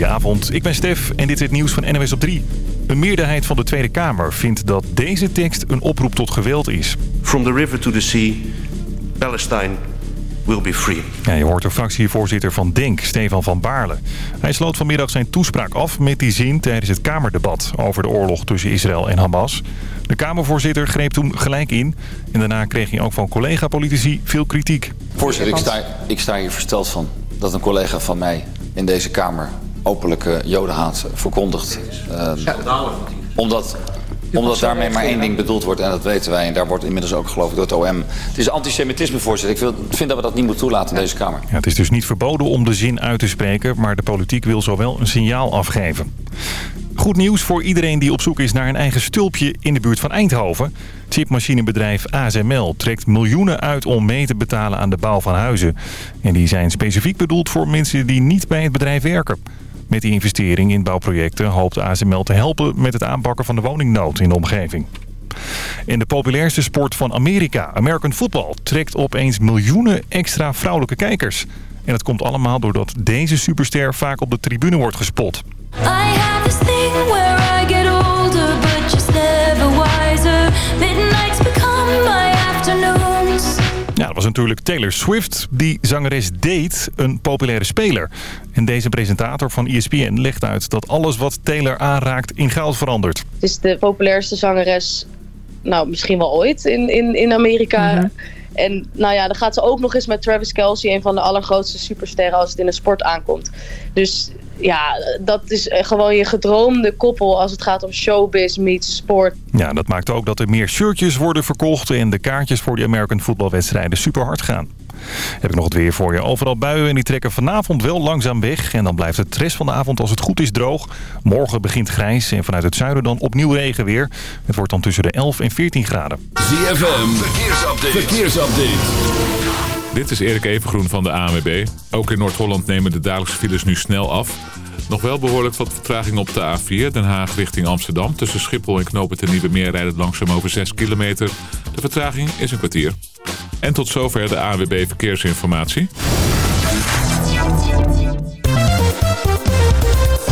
Goedenavond, ik ben Stef en dit is het nieuws van NWS op 3. Een meerderheid van de Tweede Kamer vindt dat deze tekst een oproep tot geweld is. From the river to the sea, Palestine will be free. Ja, je hoort de fractievoorzitter van DENK, Stefan van Baarle. Hij sloot vanmiddag zijn toespraak af met die zin tijdens het Kamerdebat over de oorlog tussen Israël en Hamas. De Kamervoorzitter greep toen gelijk in en daarna kreeg hij ook van collega-politici veel kritiek. Voorzitter, ik sta, ik sta hier versteld van dat een collega van mij in deze Kamer openlijke jodenhaat verkondigt. Uh, omdat omdat daarmee maar één ding bedoeld wordt en dat weten wij. En daar wordt inmiddels ook geloof ik door het OM. Het is antisemitisme voorzitter. Ik vind dat we dat niet moeten toelaten in deze Kamer. Ja, het is dus niet verboden om de zin uit te spreken. Maar de politiek wil zo wel een signaal afgeven. Goed nieuws voor iedereen die op zoek is naar een eigen stulpje in de buurt van Eindhoven. Chipmachinebedrijf ASML trekt miljoenen uit om mee te betalen aan de bouw van huizen. En die zijn specifiek bedoeld voor mensen die niet bij het bedrijf werken. Met die investering in bouwprojecten hoopt ASML te helpen met het aanpakken van de woningnood in de omgeving. In de populairste sport van Amerika, American Football, trekt opeens miljoenen extra vrouwelijke kijkers. En dat komt allemaal doordat deze superster vaak op de tribune wordt gespot. I have was natuurlijk Taylor Swift. Die zangeres date een populaire speler. En deze presentator van ESPN legt uit dat alles wat Taylor aanraakt in goud verandert. Het is de populairste zangeres, nou misschien wel ooit in, in, in Amerika. Mhm. En nou ja, dan gaat ze ook nog eens met Travis Kelsey, een van de allergrootste supersterren als het in de sport aankomt. Dus ja, dat is gewoon je gedroomde koppel als het gaat om showbiz meets sport. Ja, dat maakt ook dat er meer shirtjes worden verkocht en de kaartjes voor die American voetbalwedstrijden super hard gaan. Heb ik nog het weer voor je. Overal buien en die trekken vanavond wel langzaam weg. En dan blijft het rest van de avond als het goed is droog. Morgen begint grijs en vanuit het zuiden dan opnieuw regen weer. Het wordt dan tussen de 11 en 14 graden. ZFM, verkeersupdate. verkeersupdate. Dit is Erik Evengroen van de ANWB. Ook in Noord-Holland nemen de dagelijkse files nu snel af. Nog wel behoorlijk wat vertraging op de A4, Den Haag richting Amsterdam. Tussen Schiphol en Knopen ten Nieuwe Meer rijdt het langzaam over 6 kilometer. De vertraging is een kwartier. En tot zover de ANWB Verkeersinformatie.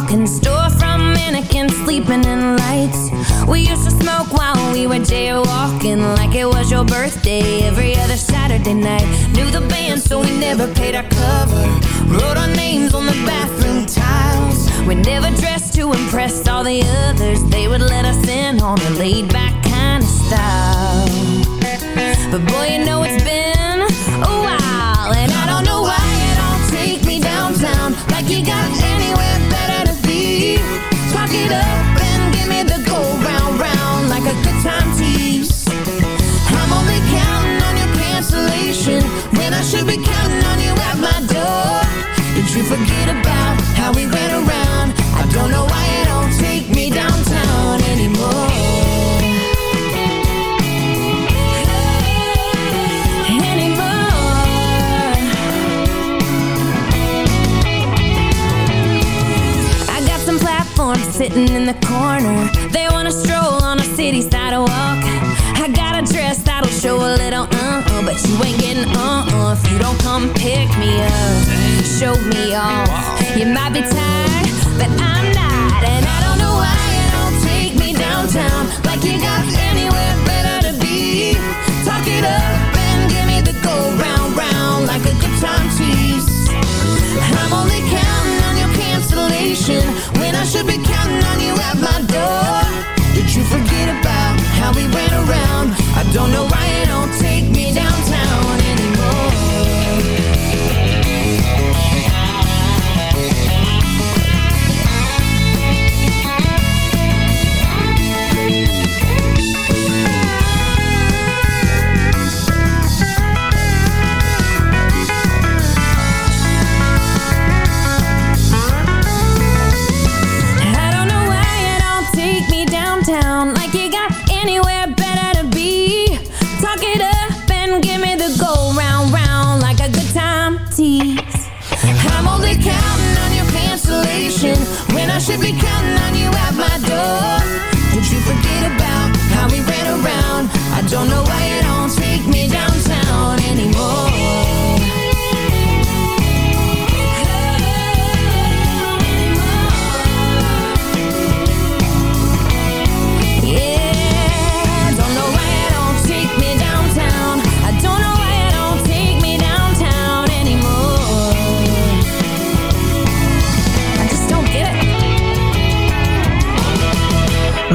Talking store from mannequins sleeping in lights. We used to smoke while we were jaywalking like it was your birthday every other saturday night. Knew the band so we never paid our cover. Wrote our names on the bathroom tiles. We never dressed to impress all the others. They would let us in on a laid back kind of style. But boy you know it's been like you got anywhere better to be. Talk it up and give me the go round round like a good time tease. I'm only counting on your cancellation when I should be counting on you at my door. Did you forget about how we ran around? I don't know why you don't take me downtown anymore. sitting in the corner. They wanna stroll on a city sidewalk I got a dress that'll show a little uh-uh But you ain't getting uh-uh if you don't come pick me up. Show me off. You might be tired, but I'm not. And I don't know why you don't take me downtown. Like you got anywhere better to be. Talk it up and give me the go round, round Like a good time tease. I'm only counting on your cancellation should be counting on you at my door Did you forget about how we went around? I don't know why you don't take me downtown anymore should be counting on you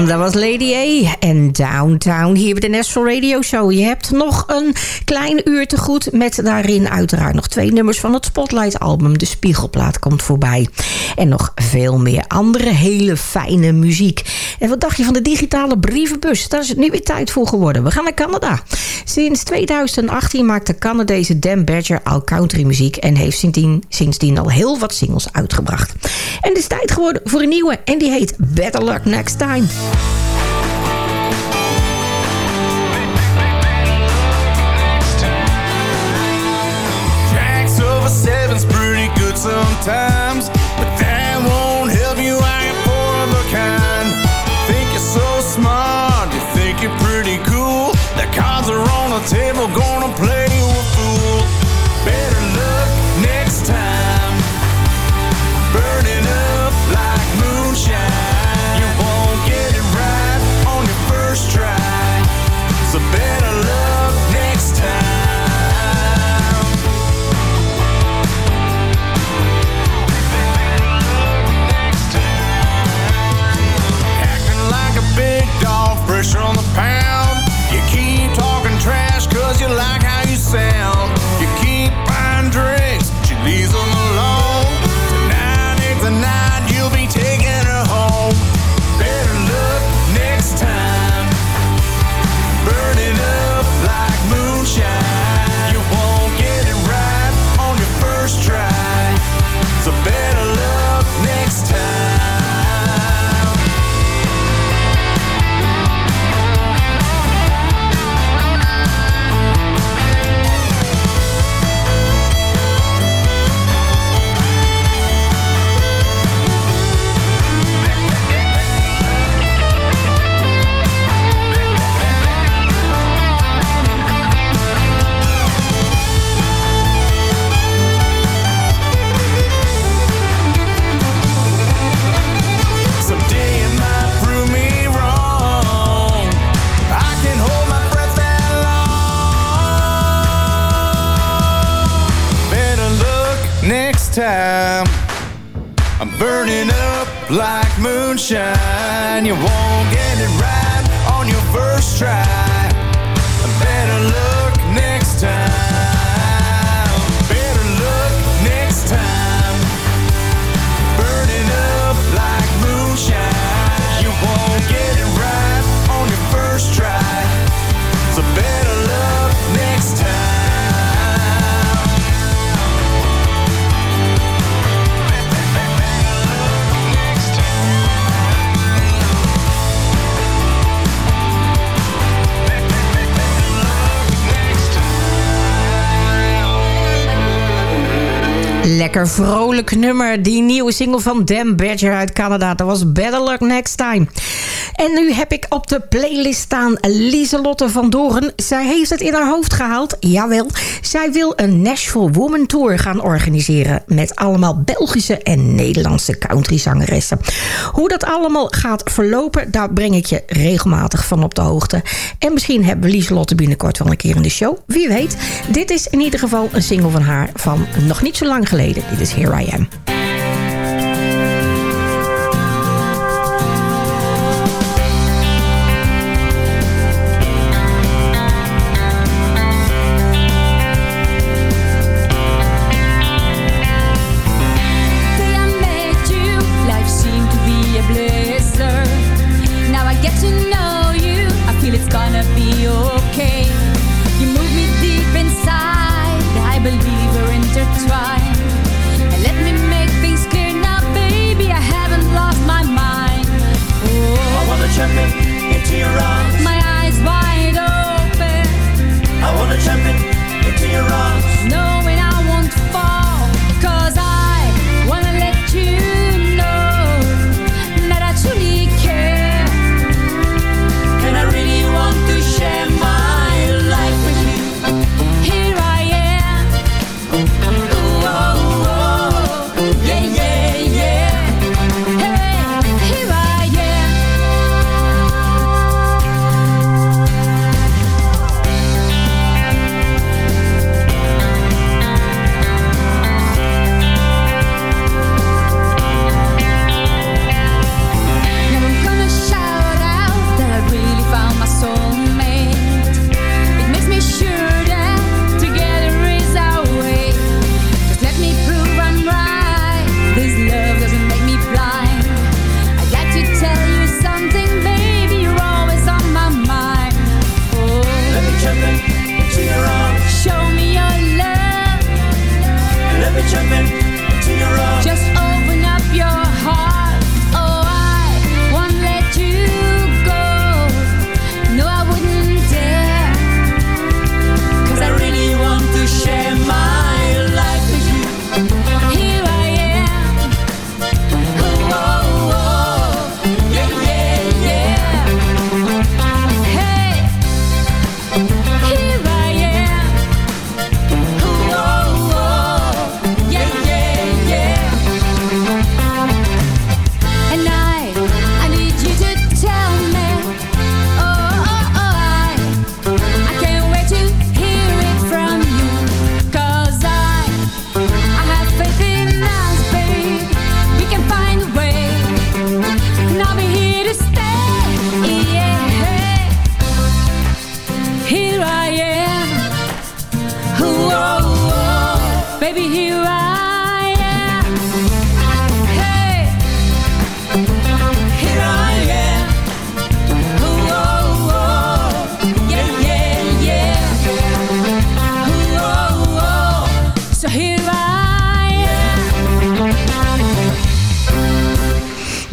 Dat was Lady A en Downtown hier bij de Nashville Radio Show. Je hebt nog een klein uur te goed met daarin uiteraard nog twee nummers van het Spotlight album. De Spiegelplaat komt voorbij. En nog veel meer andere hele fijne muziek. En wat dacht je van de digitale brievenbus? Daar is het nu weer tijd voor geworden. We gaan naar Canada. Sinds 2018 maakt de Canadese Dan Badger al country muziek... en heeft sindsdien, sindsdien al heel wat singles uitgebracht. En het is tijd geworden voor een nieuwe en die heet Better Luck Next Time. Sometimes, but that won't help you. Of a kind. Think you're so smart, you think you're pretty cool. The cards are on the table, Lekker vrolijk nummer. Die nieuwe single van Dan Badger uit Canada. Dat was Better Luck Next Time. En nu heb ik op de playlist staan Lieselotte van Doren. Zij heeft het in haar hoofd gehaald. Jawel, zij wil een Nashville Woman Tour gaan organiseren. Met allemaal Belgische en Nederlandse countryzangeressen. Hoe dat allemaal gaat verlopen, daar breng ik je regelmatig van op de hoogte. En misschien hebben we Lieselotte binnenkort wel een keer in de show. Wie weet. Dit is in ieder geval een single van haar van nog niet zo lang geleden. Dit is Here I Am.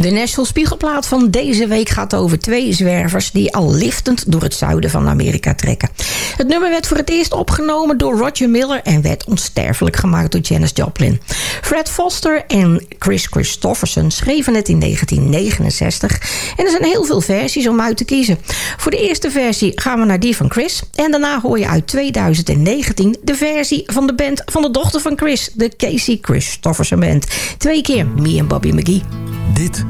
De National Spiegelplaat van deze week gaat over twee zwervers... die al liftend door het zuiden van Amerika trekken. Het nummer werd voor het eerst opgenomen door Roger Miller... en werd onsterfelijk gemaakt door Janis Joplin. Fred Foster en Chris Christofferson schreven het in 1969... en er zijn heel veel versies om uit te kiezen. Voor de eerste versie gaan we naar die van Chris... en daarna hoor je uit 2019 de versie van de band van de dochter van Chris... de Casey Christofferson Band. Twee keer Me en Bobby McGee. Dit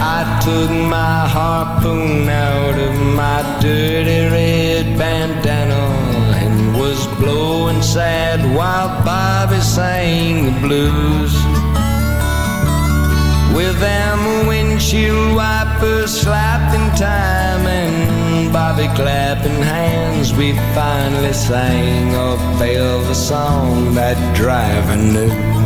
I took my harpoon out of my dirty red bandana and was blowing sad while Bobby sang the blues. With them windshield wipers slapped in time and Bobby clapping hands, we finally sang a velvet song that driver knew.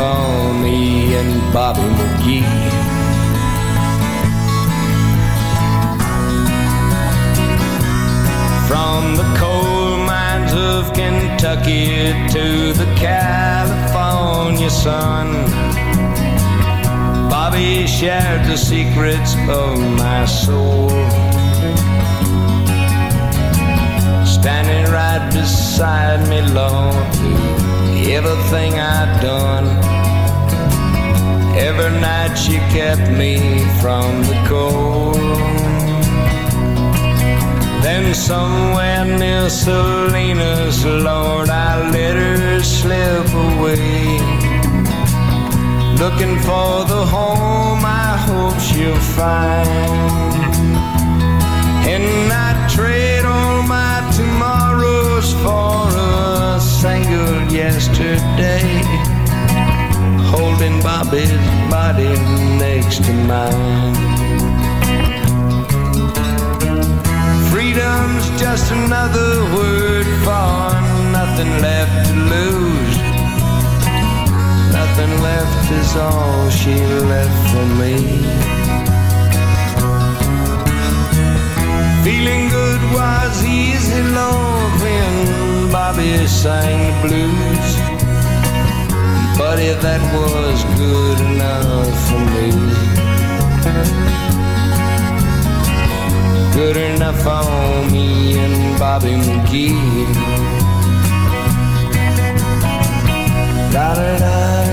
For me and Bobby McGee. From the coal mines of Kentucky to the California sun, Bobby shared the secrets of my soul. standing right beside me, Lord. Everything I've done, every night she kept me from the cold. Then somewhere near Salinas, Lord, I let her slip away. Looking for the home I hope she'll find. And I trade world yesterday, holding Bobby's body next to mine. Freedom's just another word for nothing left to lose. Nothing left is all she left for me. Feeling good was easy loving Bobby sang the blues. Buddy, that was good enough for me. Good enough for me and Bobby McGee. Da da da.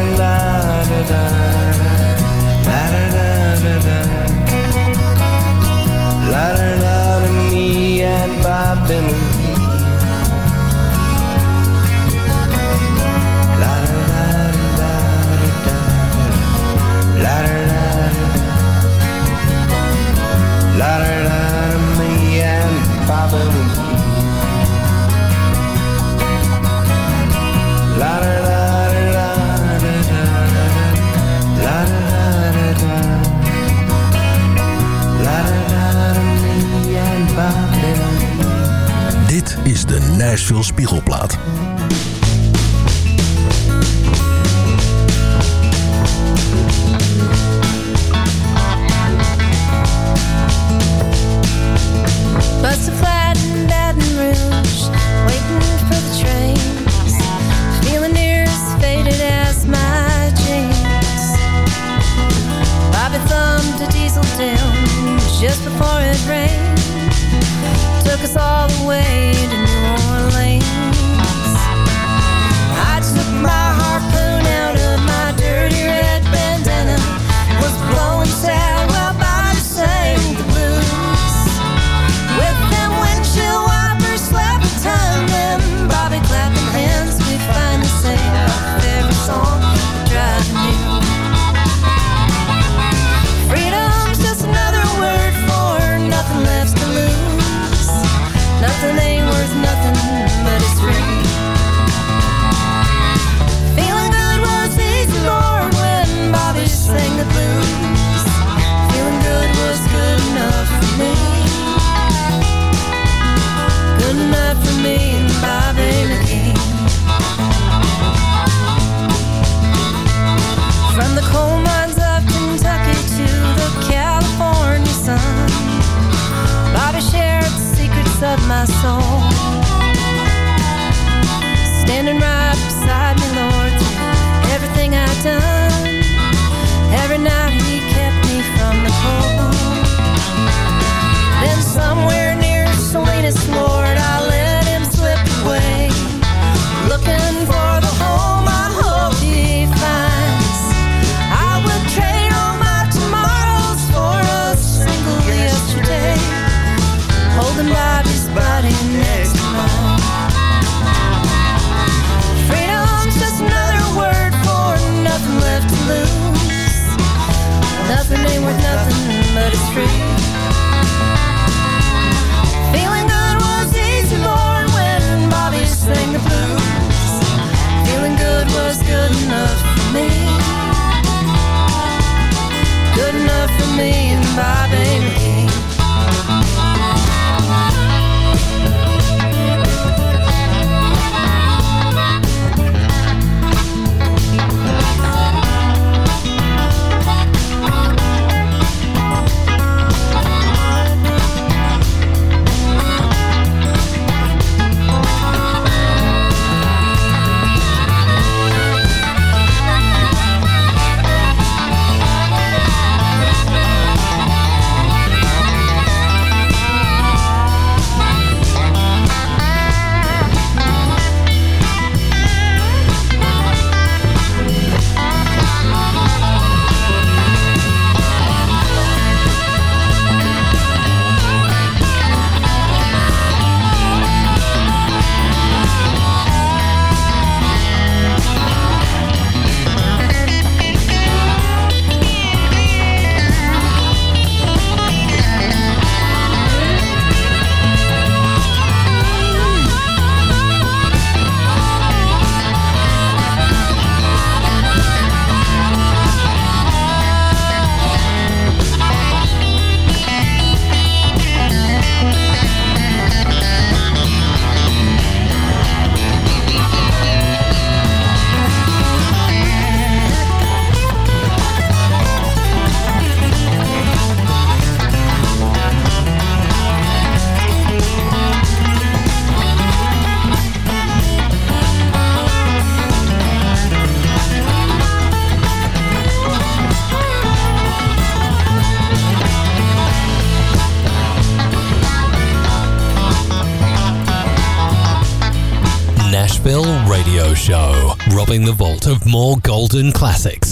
Robbing the vault of more golden classics.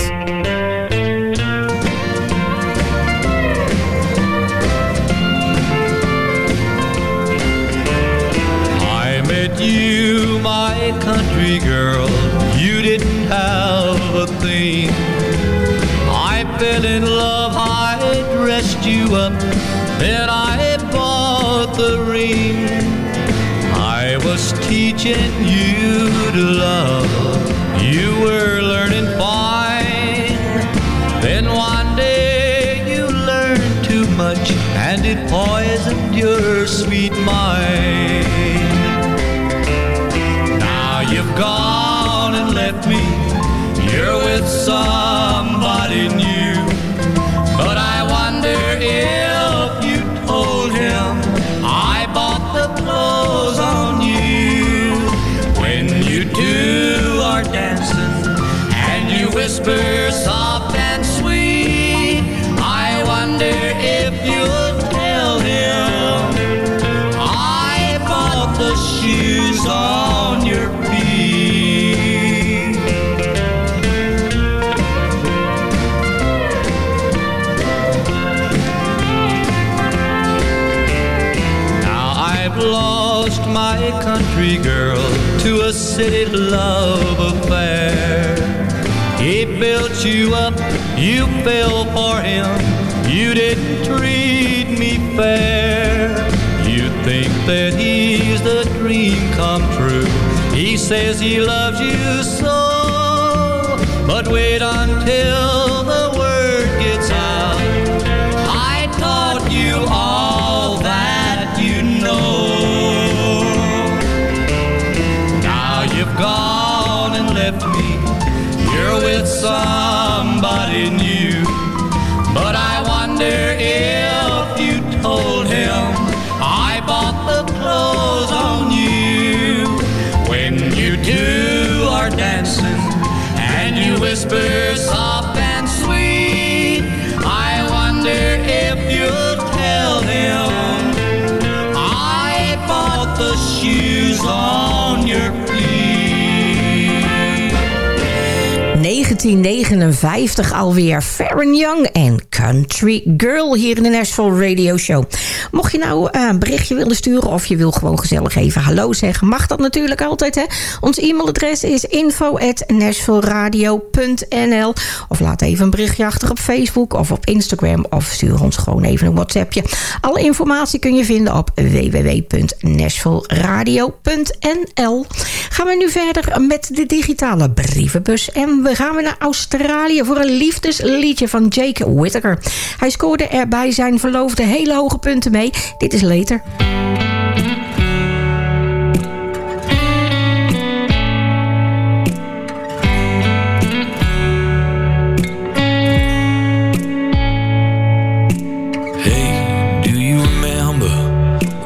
I met you, my country girl. You didn't have a thing. I fell in love, I dressed you up, then I bought the ring. I was teaching you to love, sweet mind. Now you've gone and left me. You're with somebody new. But I wonder if you told him I bought the clothes on you. When you two are dancing and you whisper soft city love affair. He built you up, you fell for him. You didn't treat me fair. You think that he's the dream come true. He says he loves you so. But wait until you whisper 1959 alweer. Farron Young en Country Girl hier in de Nashville Radio Show. Mocht je nou eh, een berichtje willen sturen of je wil gewoon gezellig even hallo zeggen... mag dat natuurlijk altijd, hè. Ons e-mailadres is info.nashvilleradio.nl Of laat even een berichtje achter op Facebook of op Instagram... of stuur ons gewoon even een WhatsAppje. Alle informatie kun je vinden op www.nashvilleradio.nl Gaan we nu verder met de digitale brievenbus... en we gaan weer naar Australië voor een liefdesliedje van Jake Whittaker. Hij scoorde er bij zijn verloofde hele hoge punten mee. Dit is later. Hey, do you remember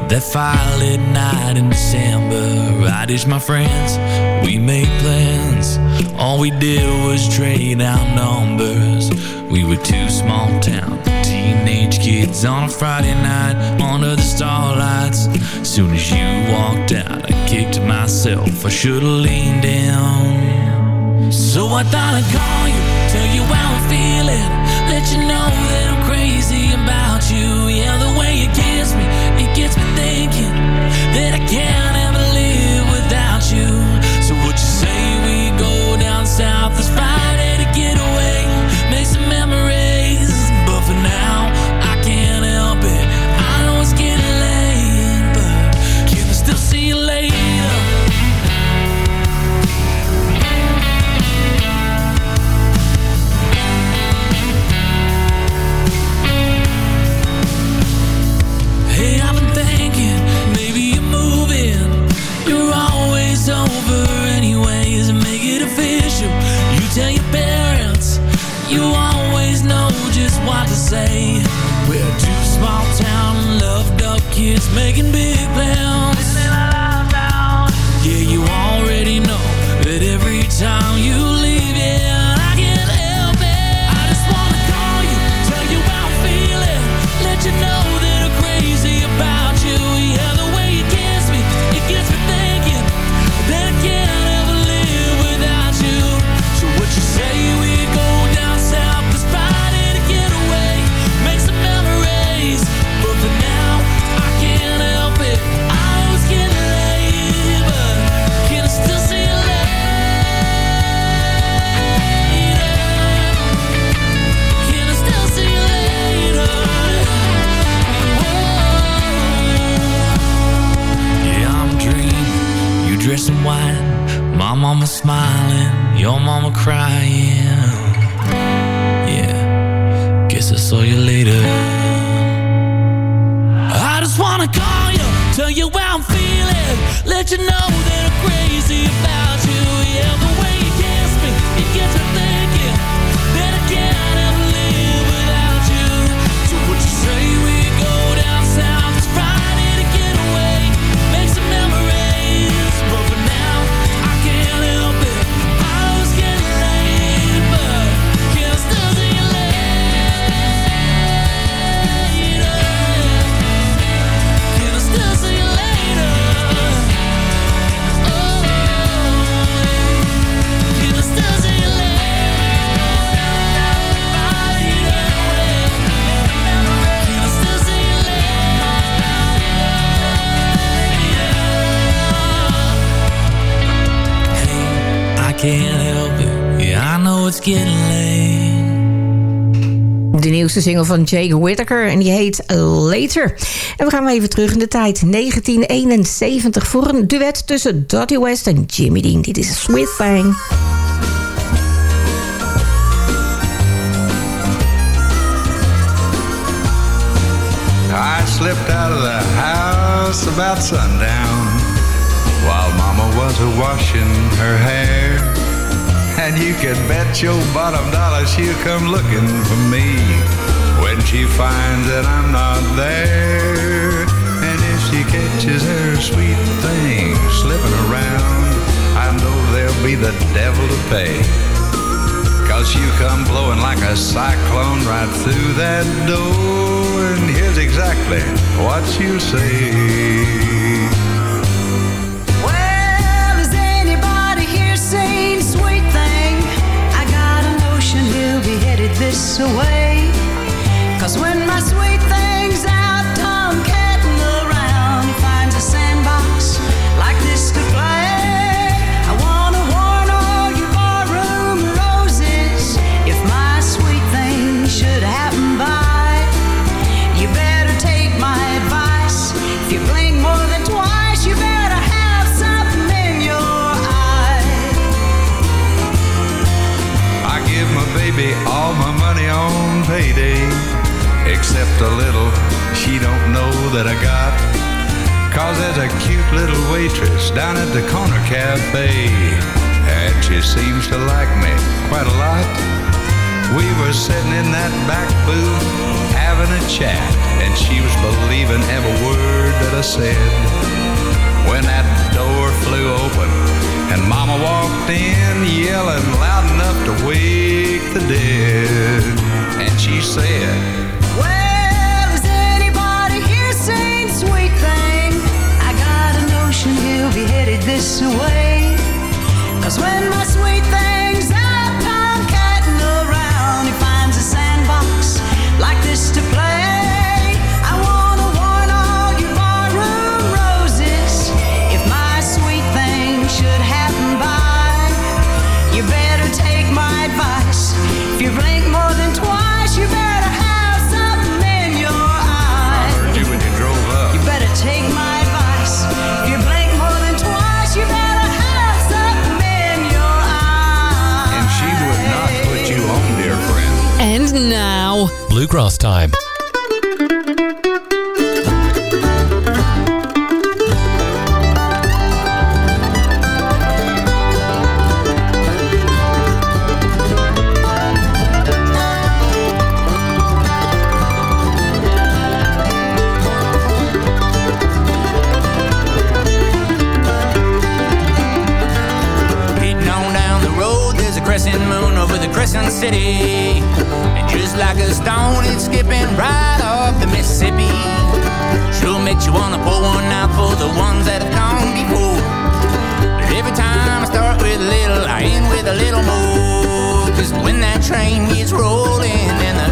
that violet night in December? Right as my friends, we made plans. All we did was trade out numbers. We were two small town teenage kids on a Friday night under the starlights. Soon as you walked out, I kicked myself. I should've leaned in. So I thought I'd call you, tell you how I'm feeling, let you know that I'm crazy about you. Yeah, the way you kiss me De nieuwste single van Jake Whittaker en die heet Later. En we gaan maar even terug in de tijd. 1971 voor een duet tussen Dottie West en Jimmy Dean. Dit is Sweet Thing. I slipped out of the house about sundown while Mama was washing her hair. And you can bet your bottom dollar she'll come looking for me when she finds that I'm not there. And if she catches her sweet thing slipping around, I know there'll be the devil to pay. Cause you come blowing like a cyclone right through that door. And here's exactly what you say. This way. Cause when my sweet a little she don't know that I got. Cause there's a cute little waitress down at the corner cafe, and she seems to like me quite a lot. We were sitting in that back booth having a chat, and she was believing every word that I said. When that door flew open and Mama walked in yelling loud enough to wake the dead, and she said, Well, be headed this way. Cause when my sweet thing's out tomcatting around, he finds a sandbox like this to play. Bluegrass time. Stone, it's skipping right off the Mississippi. Sure makes you wanna pour one out for the ones that have gone before. But every time I start with a little, I end with a little more. Cause when that train gets rolling and the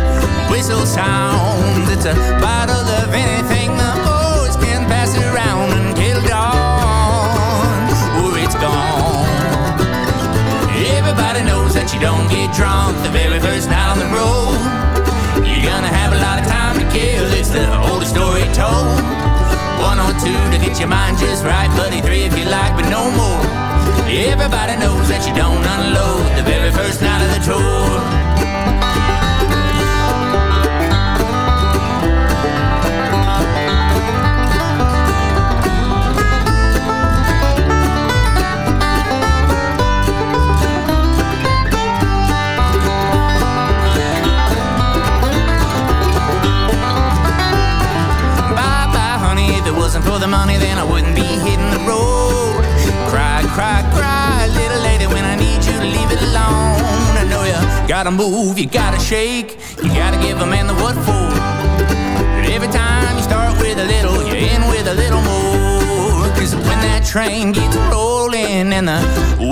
whistle sounds, it's a bottle of anything the boys can pass around until dawn, or it's gone. Everybody knows that you don't get drunk the very first night two to get your mind just right, buddy. Three if you like, but no more. Everybody knows that you don't unload the very first night of the tour. Be hitting the road. Cry, cry, cry, little lady, when I need you to leave it alone. I know you gotta move, you gotta shake, you gotta give a man the what for. But every time you start with a little, you end with a little more. Cause when that train gets rolling and the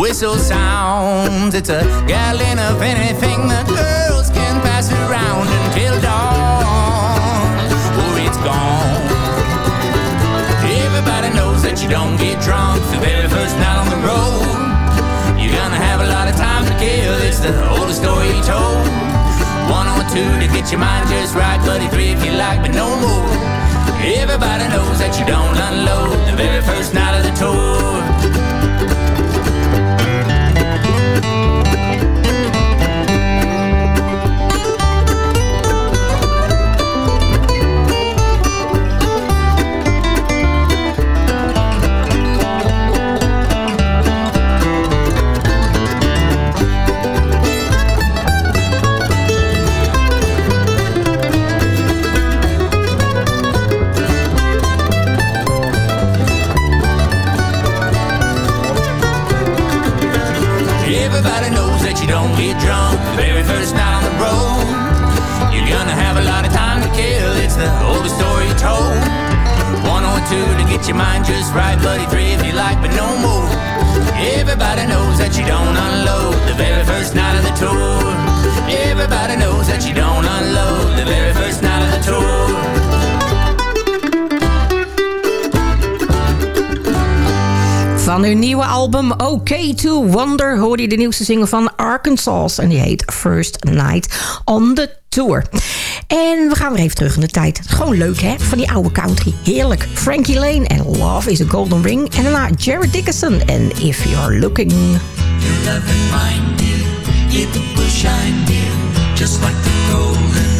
whistle sounds, it's a gallon of anything the girls can pass around until dawn, you don't get drunk the very first night on the road. You're gonna have a lot of time to kill. It's the oldest story told. One or two to get your mind just right, buddy. Three if you like, but no more. Everybody knows that you don't unload the very first night album OK to Wonder hoorde je de nieuwste single van Arkansas. En die heet First Night on the Tour. En we gaan weer even terug in de tijd. Gewoon leuk hè, van die oude country. Heerlijk. Frankie Lane en Love is a Golden Ring. En daarna Jared Dickinson en If You're Looking. Your love and mine, dear, it will shine, dear, just like the golden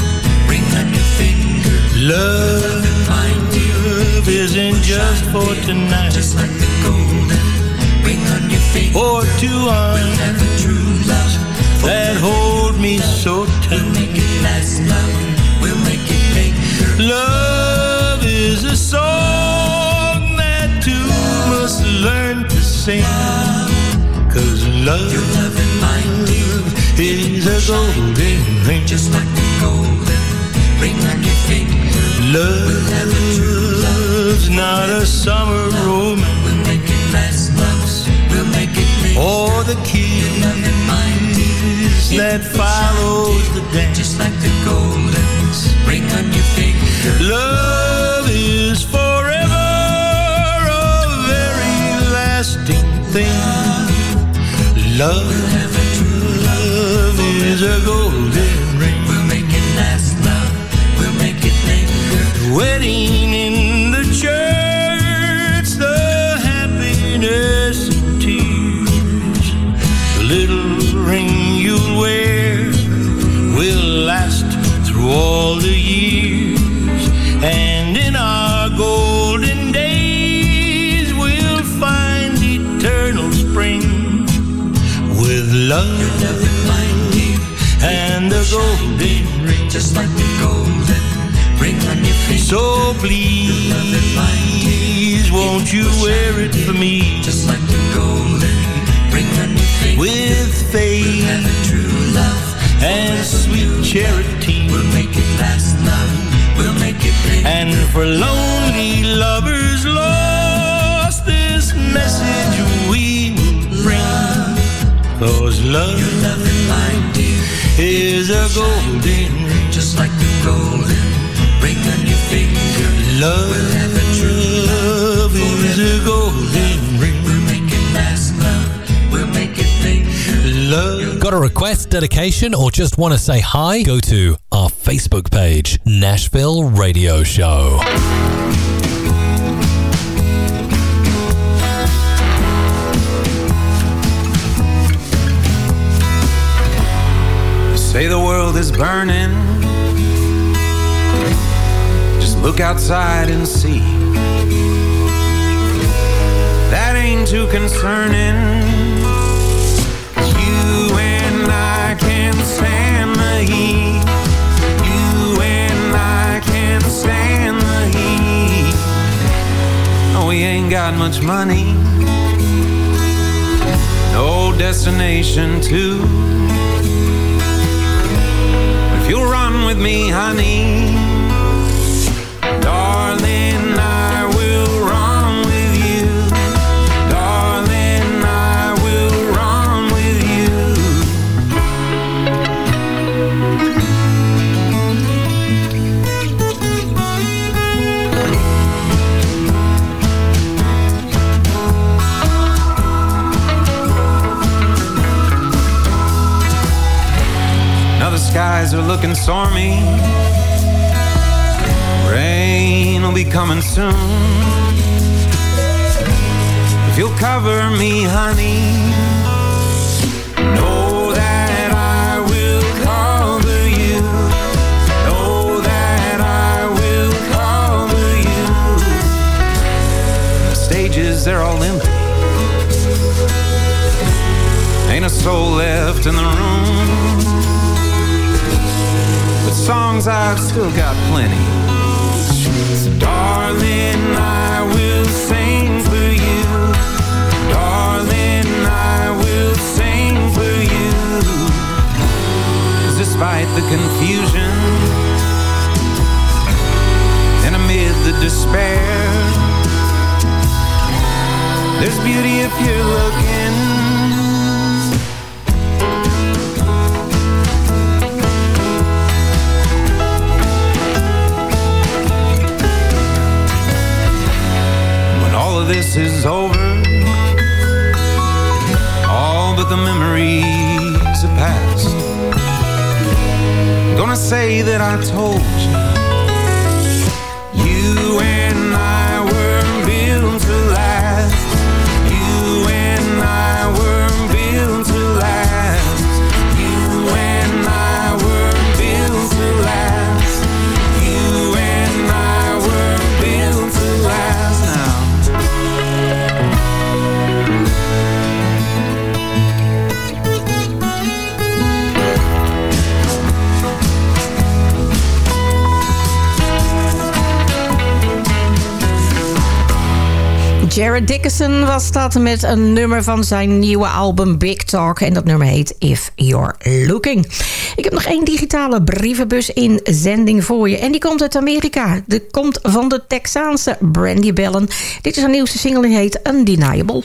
ring on your finger. Love, mine, dear, isn't just for tonight. just like the golden Or two arms Have a true love that hold me so We'll tight. make it last, love. We'll make it linger. Love is a song that two must learn to sing. Cause love, Your love and mine, dear, is a golden ring. just like the golden ring on your finger. Love, have a true love's not a summer romance We'll make it last, love. Or the and mine, dear, that follows the dance. just like the golden ring on your finger. Love is forever a very lasting thing. Love, Have a true love is a golden all the years. And in our golden days, we'll find eternal spring with love Love and mine, dear, and the golden ring. just like the golden ring on your finger. So please, won't you wear it for me Just like the golden ring on your finger. with faith Have a true love. and sweet charity? We'll make it last, love. We'll make it linger. And for lonely lovers lost, this message we will bring. Cause love Love and mine, dear, is a golden ring. just like the golden ring on your finger. Love have a true love is a golden ring. We'll make it last, love. We'll make it linger. Love. Got a request, dedication, or just want to say hi? Go to our Facebook page, Nashville Radio Show. Say the world is burning. Just look outside and see. That ain't too concerning got much money. No destination to If you'll run with me, honey, skies are looking stormy. Rain will be coming soon. If you'll cover me, honey, know that I will cover you. Know that I will cover you. Stages, they're all empty. Ain't a soul left in the room. Songs I've still got plenty. So darling, I will sing for you. Darling, I will sing for you. despite the confusion and amid the despair, there's beauty if you're looking. Is over, all but the memories of past. Gonna say that I told you Jared Dickinson was dat met een nummer van zijn nieuwe album Big Talk. En dat nummer heet If You're Looking. Ik heb nog één digitale brievenbus in zending voor je. En die komt uit Amerika. Die komt van de Texaanse Brandy Bellen. Dit is haar nieuwste single en heet Undeniable.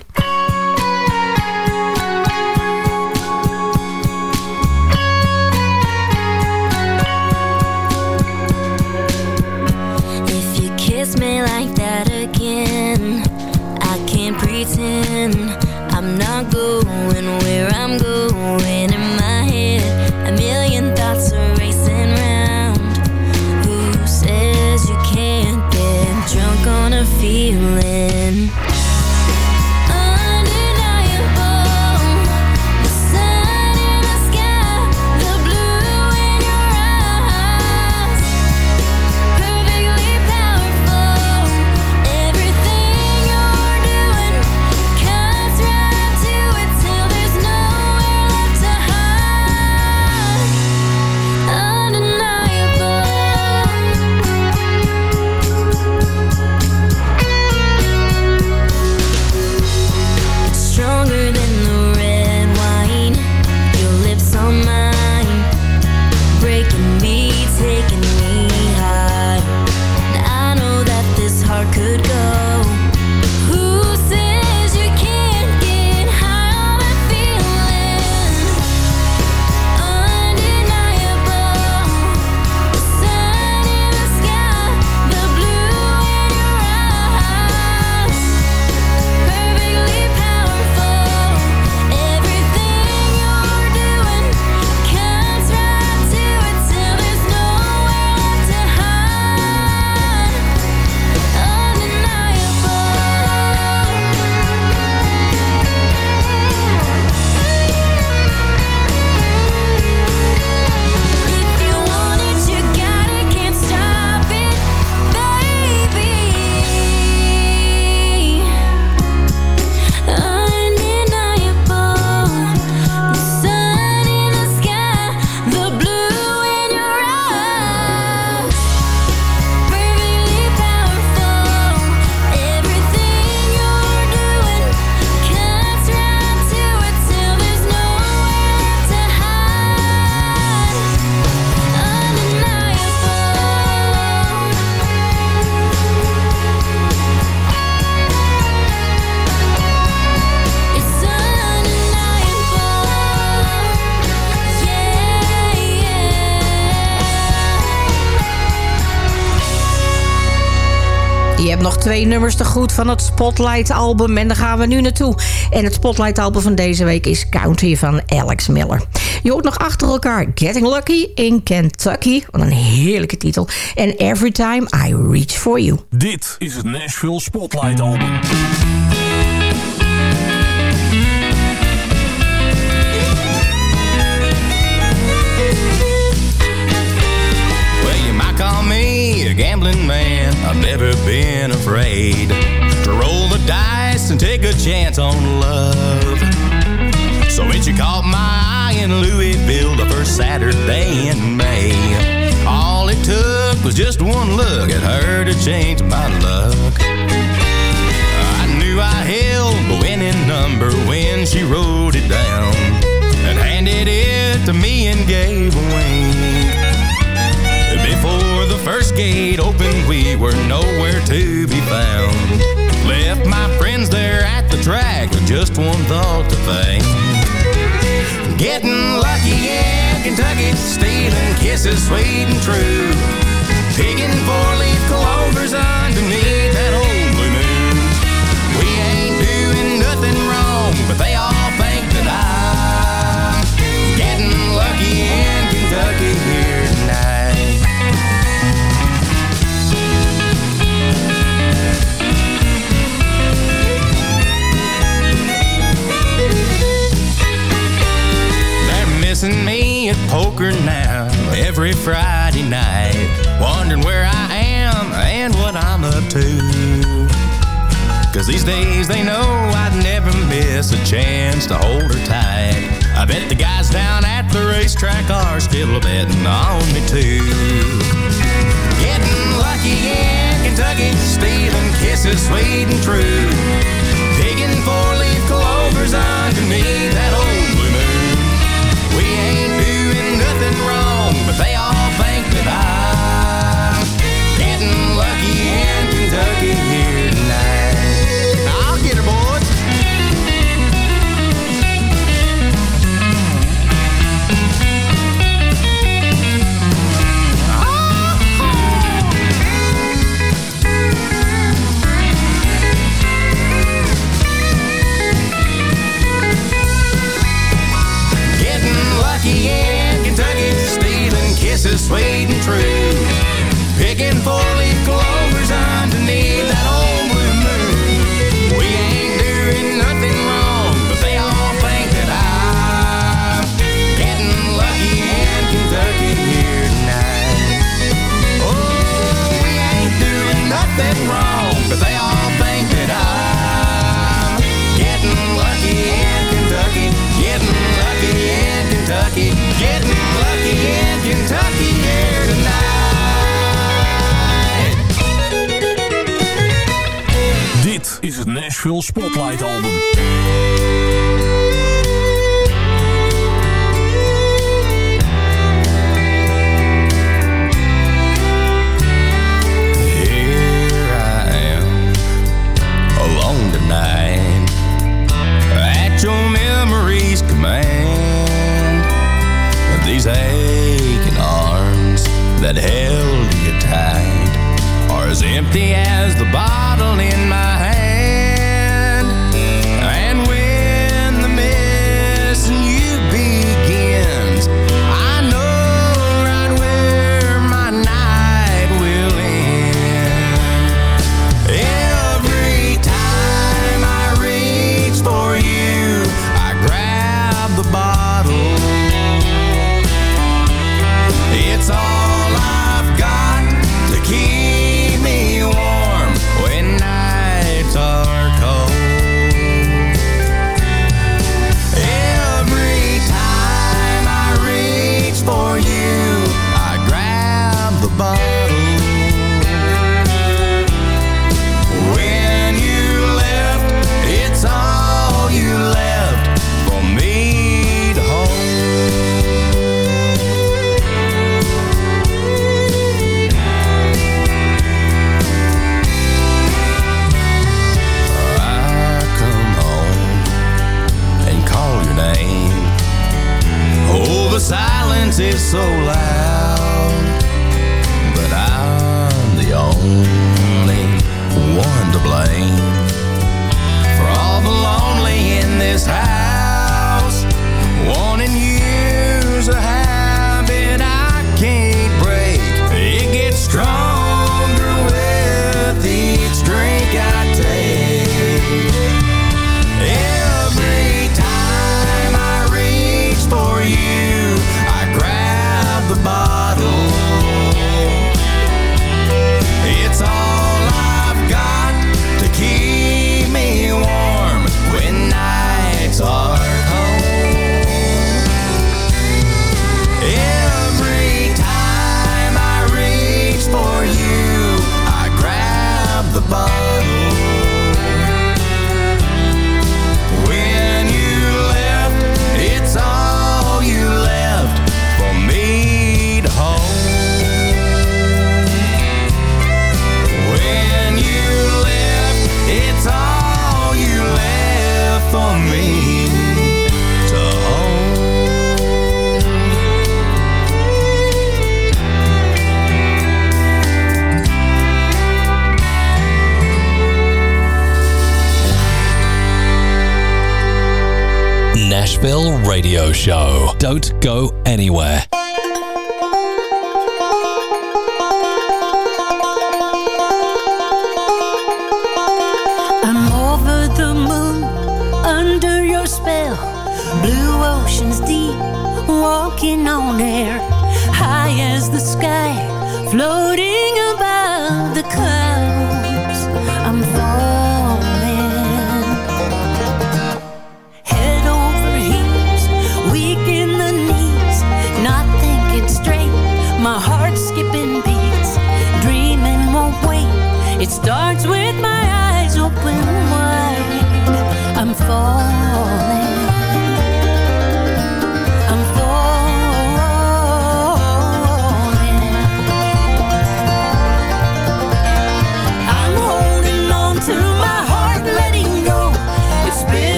Hebt nog twee nummers te goed van het Spotlight-album. En daar gaan we nu naartoe. En het Spotlight-album van deze week is Country van Alex Miller. Je hoort nog achter elkaar Getting Lucky in Kentucky. Wat een heerlijke titel. En Every Time I Reach For You. Dit is het Nashville Spotlight gambling man. I've never been afraid to roll the dice and take a chance on love. So when she caught my eye in Louisville the first Saturday in May, all it took was just one look at her to change my luck. I knew I held the winning number when she wrote it down and handed it to me and gave a wink. Before the first gate opened, we were nowhere to be found. Left my friends there at the track with just one thought to think. Getting lucky in Kentucky, stealing kisses sweet and true. Picking four-leaf clovers underneath that old blue moon. We ain't doing nothing wrong, but they all at poker now every Friday night, wondering where I am and what I'm up to. Cause these days they know I'd never miss a chance to hold her tight. I bet the guys down at the racetrack are still betting on me too. Getting lucky in Kentucky, stealing kisses sweet and true. Picking four-leaf clovers underneath that that I'm getting lucky in Kentucky here tonight. Sweet and true. Picking four-leaf clovers underneath that old blue moon. We ain't doing nothing wrong, but they all think that I'm getting lucky in Kentucky here tonight. Oh, we ain't doing nothing wrong, but they all think that I'm getting lucky in Kentucky, getting lucky in Kentucky, getting Nashville Spotlight Album. Here I am, alone tonight, at your command. These episode. Go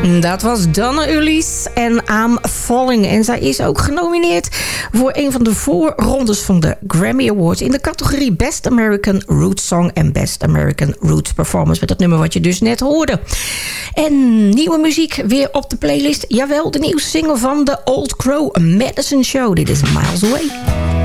Dat was Donna Ulis en Aam Falling. En zij is ook genomineerd voor een van de voorrondes van de Grammy Awards... in de categorie Best American Roots Song en Best American Roots Performance... met dat nummer wat je dus net hoorde. En nieuwe muziek weer op de playlist. Jawel, de nieuwe single van de Old Crow Medicine Show. Dit is Miles Away.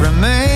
remain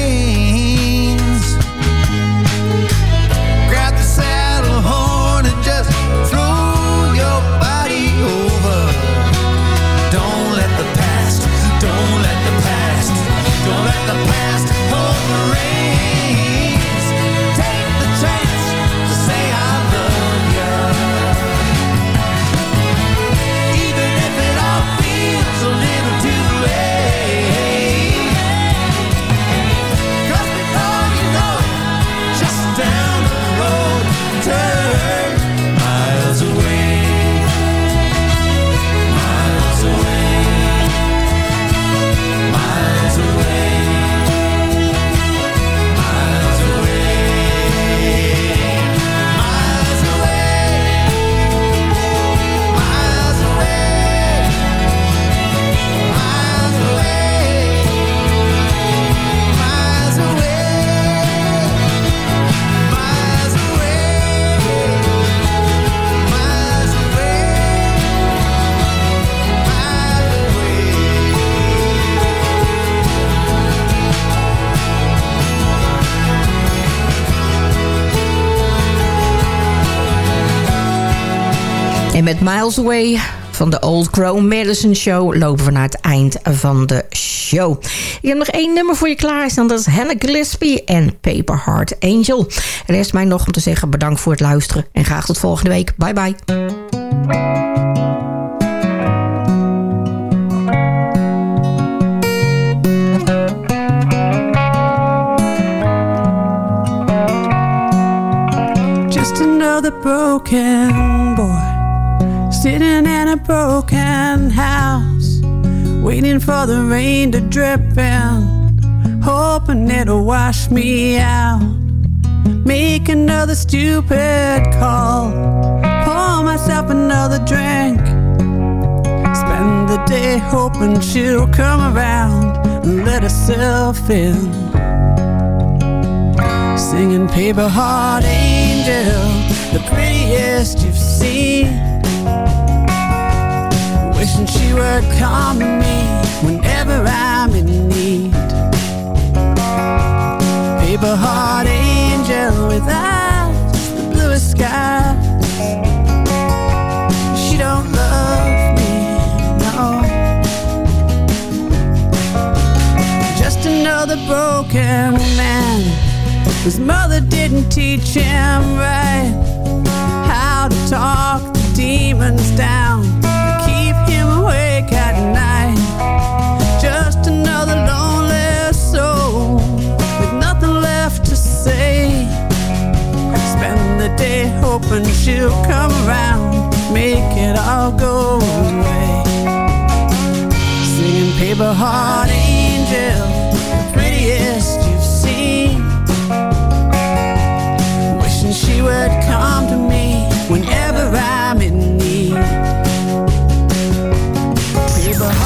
Miles Away van de Old Crow Medicine Show lopen we naar het eind van de show. Ik heb nog één nummer voor je klaar. Dat is Hannah Gillespie en Paper Heart Angel. Rest mij nog om te zeggen bedankt voor het luisteren. En graag tot volgende week. Bye bye. Just another broken boy sitting in a broken house, waiting for the rain to drip in, hoping it'll wash me out. Make another stupid call, pour myself another drink, spend the day hoping she'll come around and let herself in. Singing Paper Heart Angel, the prettiest you've seen. Wishing she would come to me whenever I'm in need. Paper Heart Angel with eyes, the bluest sky. She don't love me, no. Just another broken man. His mother didn't teach him right how to talk the demons down, just another lonely soul with nothing left to say. Spend the day hoping she'll come around, make it all go away. Singing paper heart angel, the prettiest you've seen. Wishing she would come to me whenever I